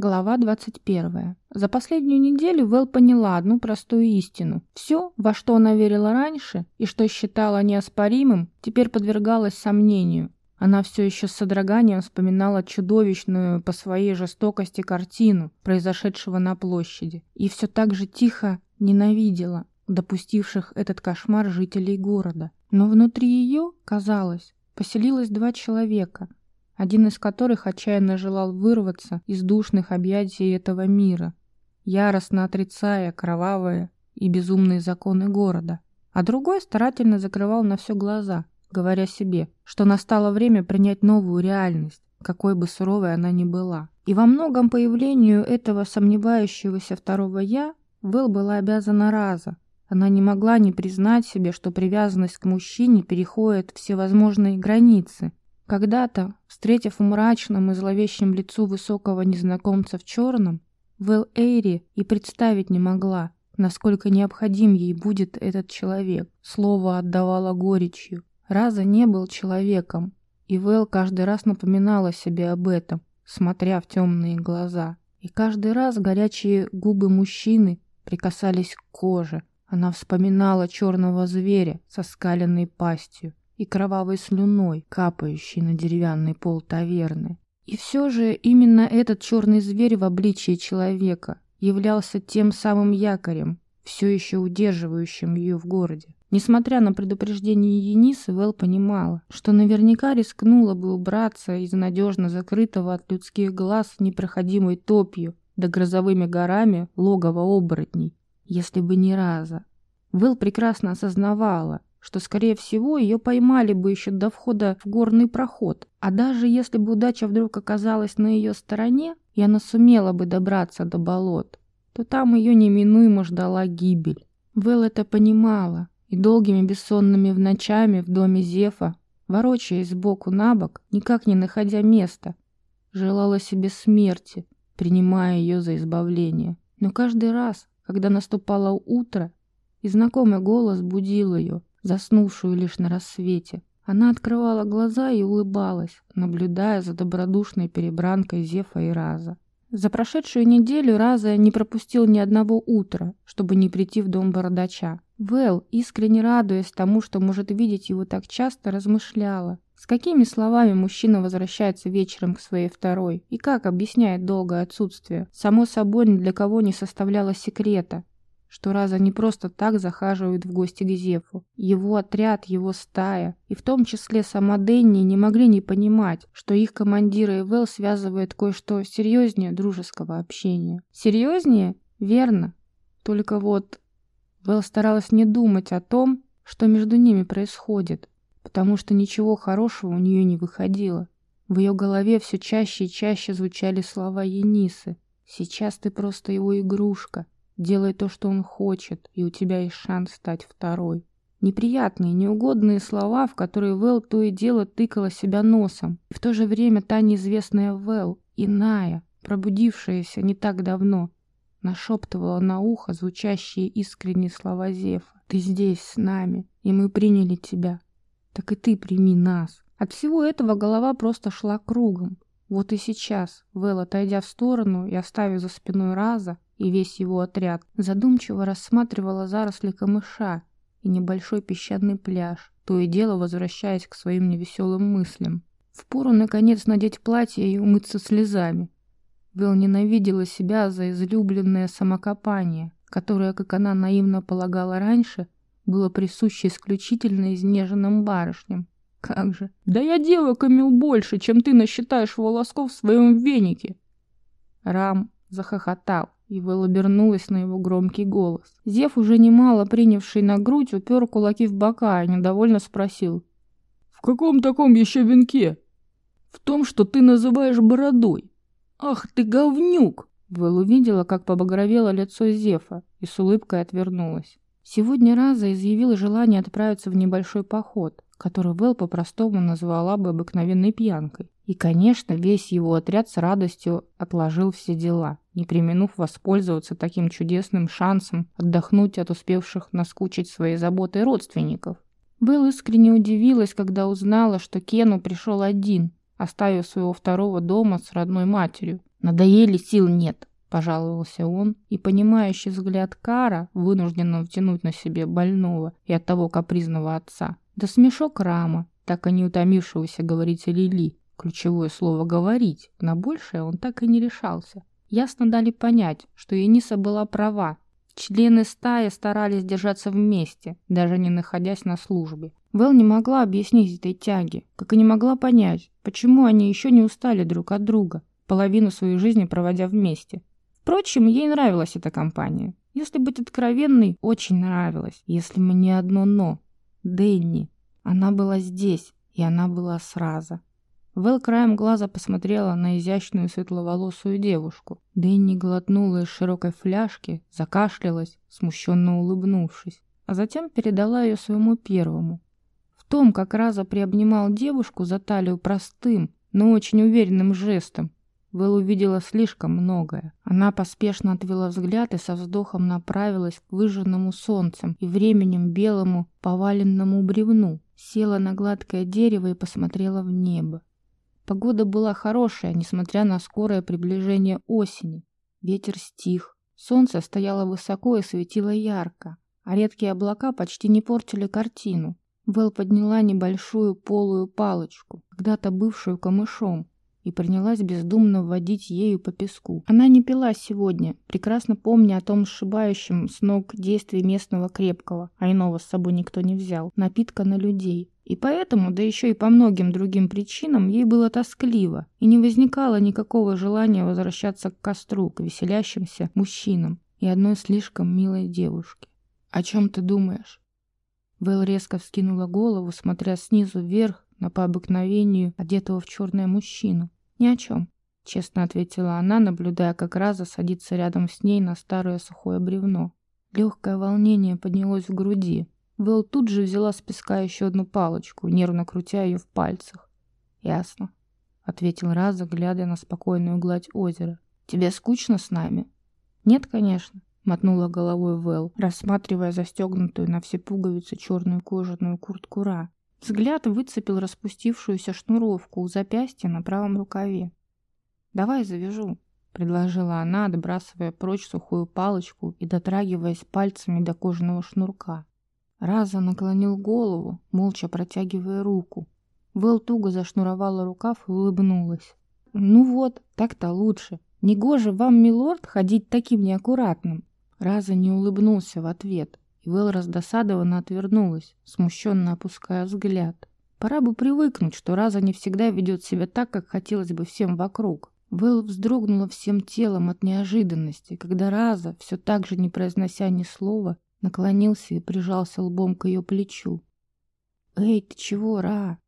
Глава 21. За последнюю неделю Вэл поняла одну простую истину. Все, во что она верила раньше и что считала неоспоримым, теперь подвергалось сомнению. Она все еще с содроганием вспоминала чудовищную по своей жестокости картину, произошедшего на площади, и все так же тихо ненавидела допустивших этот кошмар жителей города. Но внутри ее, казалось, поселилось два человека, один из которых отчаянно желал вырваться из душных объятий этого мира, яростно отрицая кровавые и безумные законы города, а другой старательно закрывал на все глаза, говоря себе, что настало время принять новую реальность, какой бы суровой она ни была. И во многом появлению этого сомневающегося второго «я» Вэл была обязана Раза. Она не могла не признать себе, что привязанность к мужчине переходит всевозможные границы, когда-то, встретив в мрачном и зловещем лицу высокого незнакомца в черном, Вэл Эйри и представить не могла, насколько необходим ей будет этот человек. Слово отдавало горечью. Раза не был человеком, и Вэл каждый раз напоминала себе об этом, смотря в темные глаза. И каждый раз горячие губы мужчины прикасались к коже. Она вспоминала черного зверя со скаленной пастью, и кровавой слюной, капающей на деревянный пол таверны. И все же именно этот черный зверь в обличии человека являлся тем самым якорем, все еще удерживающим ее в городе. Несмотря на предупреждение Енисы, Вэл понимала, что наверняка рискнула бы убраться из надежно закрытого от людских глаз непроходимой топью да грозовыми горами логова оборотней, если бы не раза. Вэл прекрасно осознавала, что, скорее всего, ее поймали бы еще до входа в горный проход. А даже если бы удача вдруг оказалась на ее стороне, и она сумела бы добраться до болот, то там ее неминуемо ждала гибель. Вэл это понимала, и долгими бессонными ночами в доме Зефа, ворочаясь сбоку на бок, никак не находя места, желала себе смерти, принимая ее за избавление. Но каждый раз, когда наступало утро, и знакомый голос будил ее, заснувшую лишь на рассвете. Она открывала глаза и улыбалась, наблюдая за добродушной перебранкой Зефа и Раза. За прошедшую неделю Раза не пропустил ни одного утра, чтобы не прийти в дом бородача. Вэл, искренне радуясь тому, что может видеть его так часто, размышляла, с какими словами мужчина возвращается вечером к своей второй и как объясняет долгое отсутствие. Само собой, ни для кого не составляло секрета, что Раза не просто так захаживает в гости к Зефу. Его отряд, его стая, и в том числе сама Дэнни не могли не понимать, что их командира и Вэл связывает кое-что серьезнее дружеского общения. Серьезнее? Верно. Только вот Вэл старалась не думать о том, что между ними происходит, потому что ничего хорошего у нее не выходило. В ее голове все чаще и чаще звучали слова Енисы. «Сейчас ты просто его игрушка, Делай то, что он хочет, и у тебя есть шанс стать второй. Неприятные, неугодные слова, в которые Вэл то и дело тыкала себя носом. И в то же время та неизвестная Вэл, иная, пробудившаяся не так давно, нашептывала на ухо звучащие искренние слова Зефа. «Ты здесь с нами, и мы приняли тебя. Так и ты прими нас». От всего этого голова просто шла кругом. Вот и сейчас Вэл, отойдя в сторону и оставив за спиной Раза, и весь его отряд, задумчиво рассматривала заросли камыша и небольшой песчаный пляж, то и дело возвращаясь к своим невеселым мыслям. Впору, наконец, надеть платье и умыться слезами. Вэл ненавидела себя за излюбленное самокопание, которое, как она наивно полагала раньше, было присуще исключительно изнеженным барышням. Как же? Да я девок имел больше, чем ты насчитаешь волосков в своем венике. Рам захохотал и Вэл обернулась на его громкий голос. Зев, уже немало принявший на грудь, упер кулаки в бока и недовольно спросил. «В каком таком еще венке?» «В том, что ты называешь бородой». «Ах ты говнюк!» Вэл увидела, как побагровело лицо Зефа и с улыбкой отвернулась. Сегодня Раза изъявила желание отправиться в небольшой поход, который Вэл по-простому назвала бы обыкновенной пьянкой. И, конечно, весь его отряд с радостью отложил все дела, не применув воспользоваться таким чудесным шансом отдохнуть от успевших наскучить своей заботой родственников. Вэл искренне удивилась, когда узнала, что Кену пришел один, оставив своего второго дома с родной матерью. Надоели, сил нет, пожаловался он, и понимающий взгляд Кара, вынужденного втянуть на себе больного и от того капризного отца, да смешок Рама, так и не утомившегося говорить Лили. Ключевое слово «говорить», на большее он так и не решался. Ясно дали понять, что Ениса была права. Члены стаи старались держаться вместе, даже не находясь на службе. Вэл не могла объяснить этой тяги, как и не могла понять, почему они еще не устали друг от друга, половину своей жизни проводя вместе. Впрочем, ей нравилась эта компания. Если быть откровенной, очень нравилась. Если мы не одно «но». Дэнни. Она была здесь, и она была сразу. Вэл краем глаза посмотрела на изящную светловолосую девушку. Дэнни глотнула из широкой фляжки, закашлялась, смущенно улыбнувшись, а затем передала ее своему первому. В том, как Раза приобнимал девушку за талию простым, но очень уверенным жестом, Вэл увидела слишком многое. Она поспешно отвела взгляд и со вздохом направилась к выжженному солнцем и временем белому поваленному бревну, села на гладкое дерево и посмотрела в небо. Погода была хорошая, несмотря на скорое приближение осени. Ветер стих, солнце стояло высоко и светило ярко, а редкие облака почти не портили картину. Вэл подняла небольшую полую палочку, когда-то бывшую камышом, и принялась бездумно водить ею по песку. Она не пила сегодня, прекрасно помня о том сшибающем с ног действии местного крепкого, а иного с собой никто не взял, напитка на людей. И поэтому, да еще и по многим другим причинам, ей было тоскливо, и не возникало никакого желания возвращаться к костру, к веселящимся мужчинам и одной слишком милой девушке. «О чем ты думаешь?» Вэл резко вскинула голову, смотря снизу вверх на по обыкновению одетого в черное мужчину. «Ни о чем», — честно ответила она, наблюдая, как Раза садится рядом с ней на старое сухое бревно. Легкое волнение поднялось в груди, Вэл тут же взяла с песка еще одну палочку, нервно крутя ее в пальцах. «Ясно», — ответил Раза, глядя на спокойную гладь озера. «Тебе скучно с нами?» «Нет, конечно», — мотнула головой Вэл, рассматривая застегнутую на все пуговицы черную кожаную куртку Ра. Взгляд выцепил распустившуюся шнуровку у запястья на правом рукаве. «Давай завяжу», — предложила она, отбрасывая прочь сухую палочку и дотрагиваясь пальцами до кожаного шнурка. Раза наклонил голову, молча протягивая руку. Вэл туго зашнуровала рукав и улыбнулась. «Ну вот, так-то лучше. Негоже вам, милорд, ходить таким неаккуратным». Раза не улыбнулся в ответ, Вэл раздосадованно отвернулась, смущенно опуская взгляд. Пора бы привыкнуть, что Раза не всегда ведет себя так, как хотелось бы всем вокруг. Вэл вздрогнула всем телом от неожиданности, когда Раза, все так же не произнося ни слова, наклонился и прижался лбом к ее плечу. «Эй, ты чего, Ра?»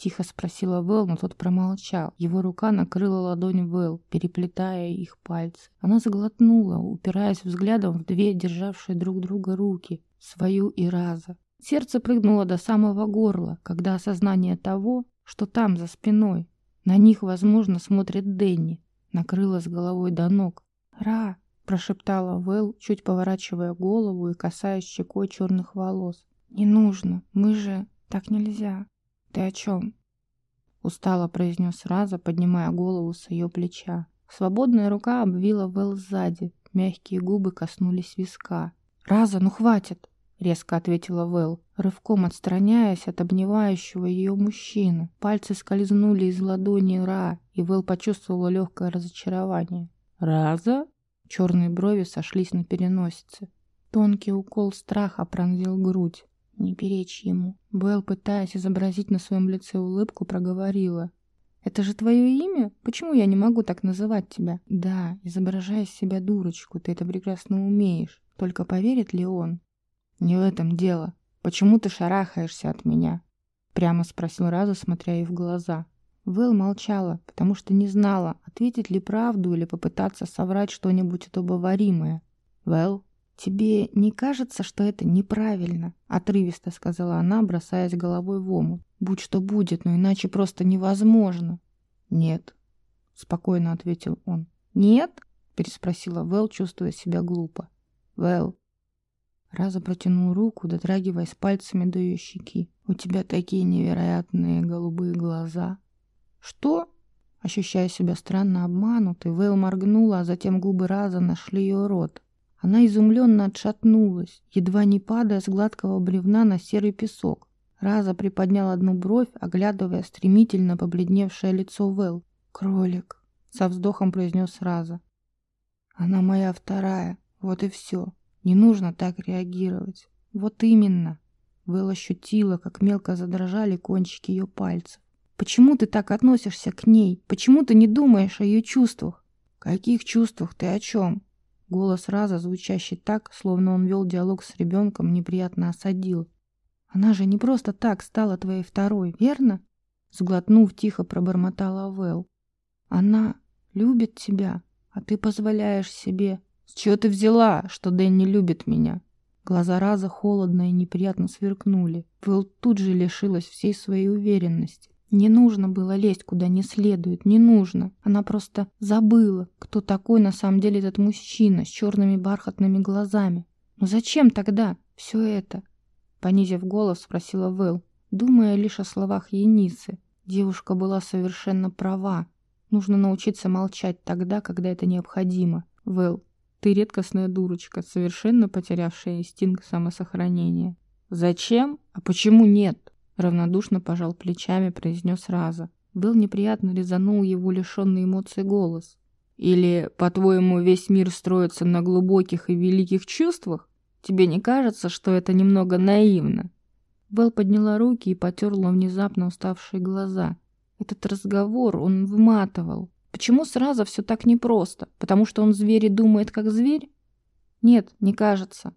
Тихо спросила Вэл, но тот промолчал. Его рука накрыла ладонь Вэл, переплетая их пальцы. Она заглотнула, упираясь взглядом в две державшие друг друга руки, свою и Раза. Сердце прыгнуло до самого горла, когда осознание того, что там, за спиной, на них, возможно, смотрит Дэнни, накрыло с головой до ног. «Ра!» прошептала Вэл, чуть поворачивая голову и касаясь щекой черных волос. «Не нужно, мы же... Так нельзя. Ты о чем?» Устало произнес Раза, поднимая голову с ее плеча. Свободная рука обвила Вэл сзади, мягкие губы коснулись виска. «Раза, ну хватит!» — резко ответила Вэл, рывком отстраняясь от обнимающего ее мужчины. Пальцы скользнули из ладони Ра, и Вэл почувствовала легкое разочарование. «Раза?» Черные брови сошлись на переносице. Тонкий укол страха пронзил грудь. Не перечь ему. Белл, пытаясь изобразить на своем лице улыбку, проговорила. «Это же твое имя? Почему я не могу так называть тебя?» «Да, изображая из себя дурочку, ты это прекрасно умеешь. Только поверит ли он?» «Не в этом дело. Почему ты шарахаешься от меня?» Прямо спросил Раза, смотря ей в глаза. Вэл молчала, потому что не знала, ответить ли правду или попытаться соврать что-нибудь удобоваримое. «Вэл, тебе не кажется, что это неправильно?» — отрывисто сказала она, бросаясь головой в омут. «Будь что будет, но иначе просто невозможно». «Нет», — спокойно ответил он. «Нет?» — переспросила Вэл, чувствуя себя глупо. «Вэл». Раза протянул руку, дотрагиваясь пальцами до ее щеки. «У тебя такие невероятные голубые глаза». «Что?» Ощущая себя странно обманутой, Вейл моргнула, а затем губы Раза нашли ее рот. Она изумленно отшатнулась, едва не падая с гладкого бревна на серый песок. Раза приподнял одну бровь, оглядывая стремительно побледневшее лицо Вэл. «Кролик», — со вздохом произнес Раза. «Она моя вторая, вот и все. Не нужно так реагировать». «Вот именно». Вэл ощутила, как мелко задрожали кончики ее пальцев. «Почему ты так относишься к ней? Почему ты не думаешь о ее чувствах?» «Каких чувствах? Ты о чем?» Голос Раза, звучащий так, словно он вел диалог с ребенком, неприятно осадил. «Она же не просто так стала твоей второй, верно?» Сглотнув, тихо пробормотала Вэл. «Она любит тебя, а ты позволяешь себе...» «С чего ты взяла, что Дэнни любит меня?» Глаза Раза холодно и неприятно сверкнули. Вэл тут же лишилась всей своей уверенности. Не нужно было лезть куда не следует, не нужно. Она просто забыла, кто такой на самом деле этот мужчина с черными бархатными глазами. Но зачем тогда все это? Понизив голос, спросила Вэл, думая лишь о словах Енисы. Девушка была совершенно права. Нужно научиться молчать тогда, когда это необходимо. Вэл, ты редкостная дурочка, совершенно потерявшая инстинкт самосохранения. Зачем? А почему нет? Равнодушно пожал плечами, произнес Раза. Был неприятно резанул его лишенный эмоций голос. Или, по-твоему, весь мир строится на глубоких и великих чувствах? Тебе не кажется, что это немного наивно?» Белл подняла руки и потерла внезапно уставшие глаза. Этот разговор он выматывал. Почему сразу все так непросто? Потому что он зверь и думает, как зверь? Нет, не кажется.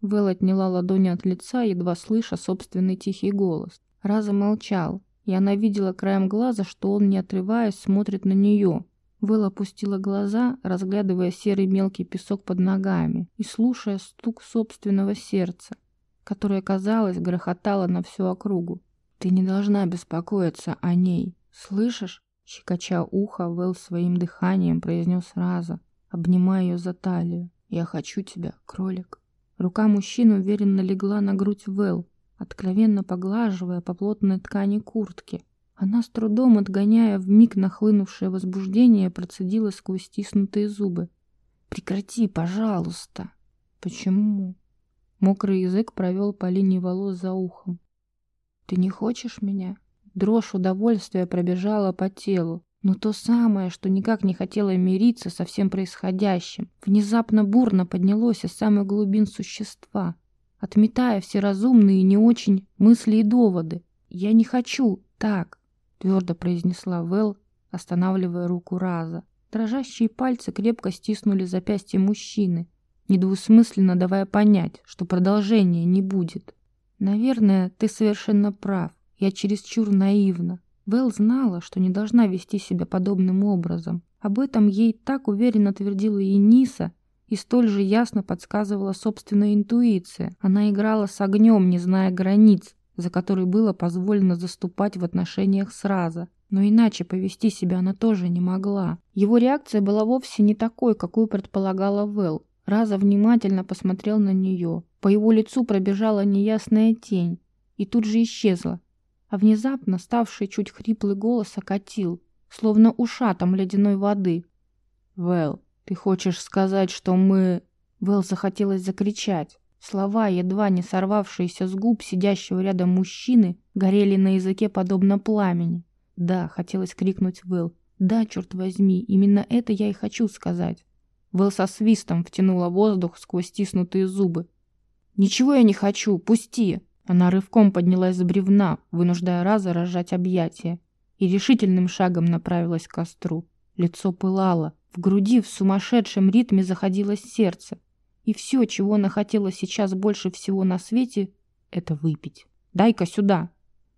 Вэл отняла ладони от лица, едва слыша собственный тихий голос. Раза молчал, и она видела краем глаза, что он, не отрываясь, смотрит на нее. Вэл опустила глаза, разглядывая серый мелкий песок под ногами и слушая стук собственного сердца, которое, казалось, грохотало на всю округу. «Ты не должна беспокоиться о ней, слышишь?» Щекоча ухо, Вэл своим дыханием произнес Раза, обнимая ее за талию. «Я хочу тебя, кролик». Рука мужчины уверенно легла на грудь Вэл, откровенно поглаживая по плотной ткани куртки. Она с трудом, отгоняя в миг нахлынувшее возбуждение, процедила сквозь стиснутые зубы. «Прекрати, пожалуйста!» «Почему?» Мокрый язык провел по линии волос за ухом. «Ты не хочешь меня?» Дрожь удовольствия пробежала по телу но то самое, что никак не хотело мириться со всем происходящим, внезапно бурно поднялось из самых глубин существа, отметая все разумные и не очень мысли и доводы. «Я не хочу так», — твердо произнесла Вэл, останавливая руку Раза. Дрожащие пальцы крепко стиснули запястье мужчины, недвусмысленно давая понять, что продолжения не будет. «Наверное, ты совершенно прав. Я чересчур наивна. Вэл знала, что не должна вести себя подобным образом. Об этом ей так уверенно твердила и Ниса, и столь же ясно подсказывала собственная интуиция. Она играла с огнем, не зная границ, за которые было позволено заступать в отношениях сразу. Но иначе повести себя она тоже не могла. Его реакция была вовсе не такой, какую предполагала Вэл. Раза внимательно посмотрел на нее. По его лицу пробежала неясная тень и тут же исчезла, а внезапно ставший чуть хриплый голос окатил, словно ушатом ледяной воды. «Вэл, ты хочешь сказать, что мы...» Вэл захотелось закричать. Слова, едва не сорвавшиеся с губ сидящего рядом мужчины, горели на языке подобно пламени. «Да», — хотелось крикнуть Вэл. «Да, черт возьми, именно это я и хочу сказать». Вэл со свистом втянула воздух сквозь стиснутые зубы. «Ничего я не хочу, пусти!» Она рывком поднялась с бревна, вынуждая Раза разжать объятия, и решительным шагом направилась к костру. Лицо пылало, в груди в сумасшедшем ритме заходилось сердце. И все, чего она хотела сейчас больше всего на свете, это выпить. «Дай-ка сюда!»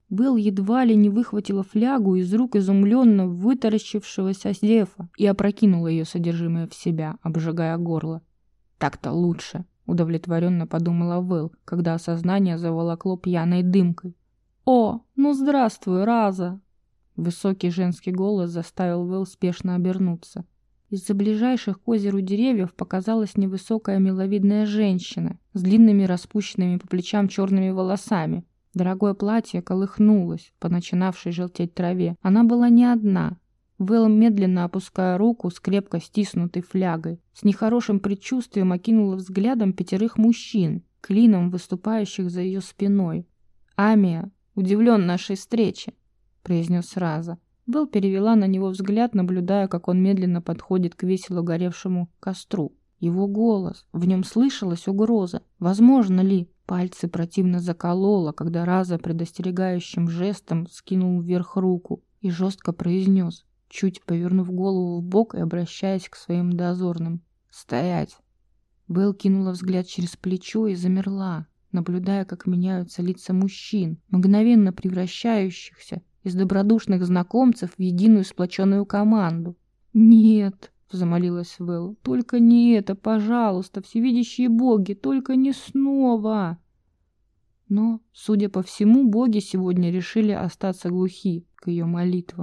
Белл едва ли не выхватила флягу из рук изумленно вытаращившегося Зефа и опрокинула ее содержимое в себя, обжигая горло. «Так-то лучше!» Удовлетворенно подумала Вэл, когда осознание заволокло пьяной дымкой. «О, ну здравствуй, Раза!» Высокий женский голос заставил Вэл спешно обернуться. Из-за ближайших к озеру деревьев показалась невысокая миловидная женщина с длинными распущенными по плечам черными волосами. Дорогое платье колыхнулось по начинавшей желтеть траве. Она была не одна. Вэл, медленно опуская руку с крепко стиснутой флягой, с нехорошим предчувствием окинула взглядом пятерых мужчин, клином выступающих за ее спиной. «Амия, удивлен нашей встрече», — произнес Раза. Вэл перевела на него взгляд, наблюдая, как он медленно подходит к весело горевшему костру. Его голос, в нем слышалась угроза. Возможно ли? Пальцы противно закололо, когда Раза предостерегающим жестом скинул вверх руку и жестко произнес, чуть повернув голову в бок и обращаясь к своим дозорным. «Стоять!» Белл кинула взгляд через плечо и замерла, наблюдая, как меняются лица мужчин, мгновенно превращающихся из добродушных знакомцев в единую сплоченную команду. «Нет!» — замолилась Вэл. «Только не это, пожалуйста, всевидящие боги, только не снова!» Но, судя по всему, боги сегодня решили остаться глухи к ее молитвам.